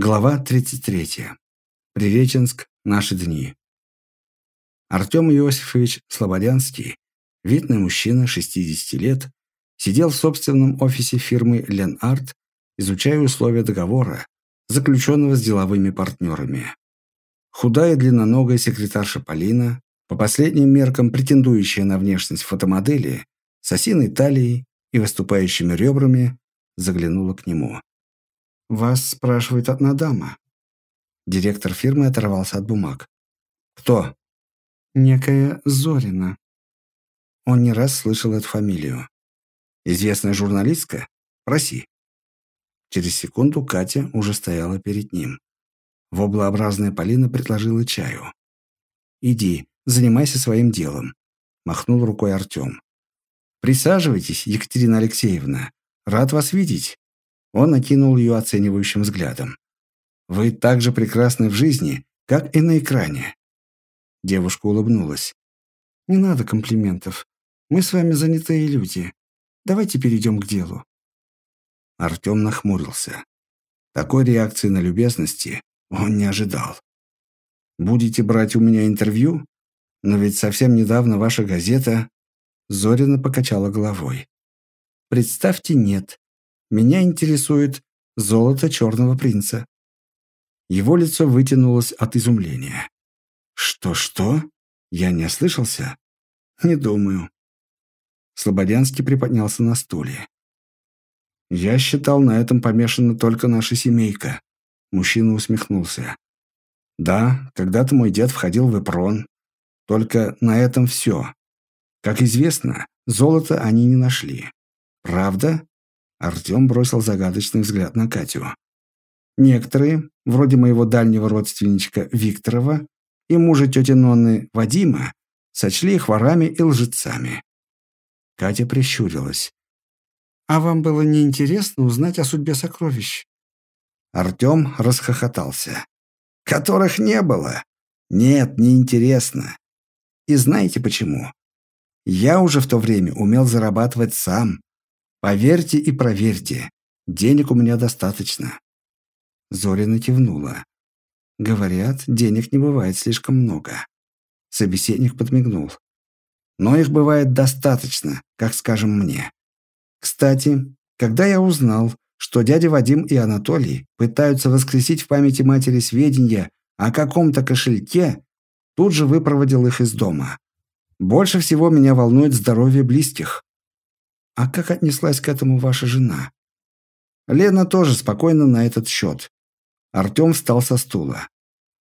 Глава 33. Приреченск. Наши дни. Артем Иосифович Слободянский, видный мужчина 60 лет, сидел в собственном офисе фирмы «Ленарт», изучая условия договора, заключенного с деловыми партнерами. Худая длинноногая секретарша Полина, по последним меркам претендующая на внешность фотомодели, с осиной талией и выступающими ребрами, заглянула к нему. «Вас спрашивает одна дама». Директор фирмы оторвался от бумаг. «Кто?» «Некая Зорина». Он не раз слышал эту фамилию. «Известная журналистка? Проси». Через секунду Катя уже стояла перед ним. Воблообразная Полина предложила чаю. «Иди, занимайся своим делом», – махнул рукой Артем. «Присаживайтесь, Екатерина Алексеевна. Рад вас видеть. Он окинул ее оценивающим взглядом. «Вы так же прекрасны в жизни, как и на экране». Девушка улыбнулась. «Не надо комплиментов. Мы с вами занятые люди. Давайте перейдем к делу». Артем нахмурился. Такой реакции на любезности он не ожидал. «Будете брать у меня интервью? Но ведь совсем недавно ваша газета...» Зорина покачала головой. «Представьте, нет. Меня интересует золото черного принца». Его лицо вытянулось от изумления. «Что-что? Я не ослышался?» «Не думаю». Слободянский приподнялся на стуле. «Я считал, на этом помешана только наша семейка». Мужчина усмехнулся. «Да, когда-то мой дед входил в Эпрон. Только на этом все. Как известно, золото они не нашли. Правда? Артем бросил загадочный взгляд на Катю. Некоторые, вроде моего дальнего родственничка Викторова и мужа тети Нонны Вадима, сочли их ворами и лжецами. Катя прищурилась. «А вам было неинтересно узнать о судьбе сокровищ?» Артем расхохотался. «Которых не было? Нет, неинтересно. И знаете почему? Я уже в то время умел зарабатывать сам, Поверьте и проверьте, денег у меня достаточно». Зорина кивнула. «Говорят, денег не бывает слишком много». Собеседник подмигнул. «Но их бывает достаточно, как скажем мне. Кстати, когда я узнал, что дядя Вадим и Анатолий пытаются воскресить в памяти матери сведения о каком-то кошельке, тут же выпроводил их из дома. Больше всего меня волнует здоровье близких. А как отнеслась к этому ваша жена? Лена тоже спокойно на этот счет. Артем встал со стула.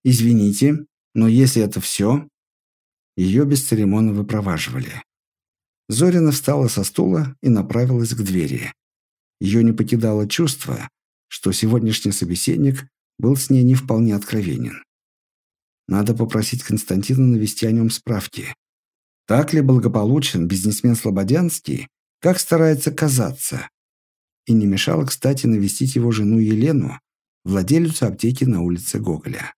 Извините, но если это все... Ее бесцеремонно выпроваживали. Зорина встала со стула и направилась к двери. Ее не покидало чувство, что сегодняшний собеседник был с ней не вполне откровенен. Надо попросить Константина навести о нем справки. Так ли благополучен бизнесмен Слободянский, как старается казаться. И не мешало, кстати, навестить его жену Елену, владелицу аптеки на улице Гоголя.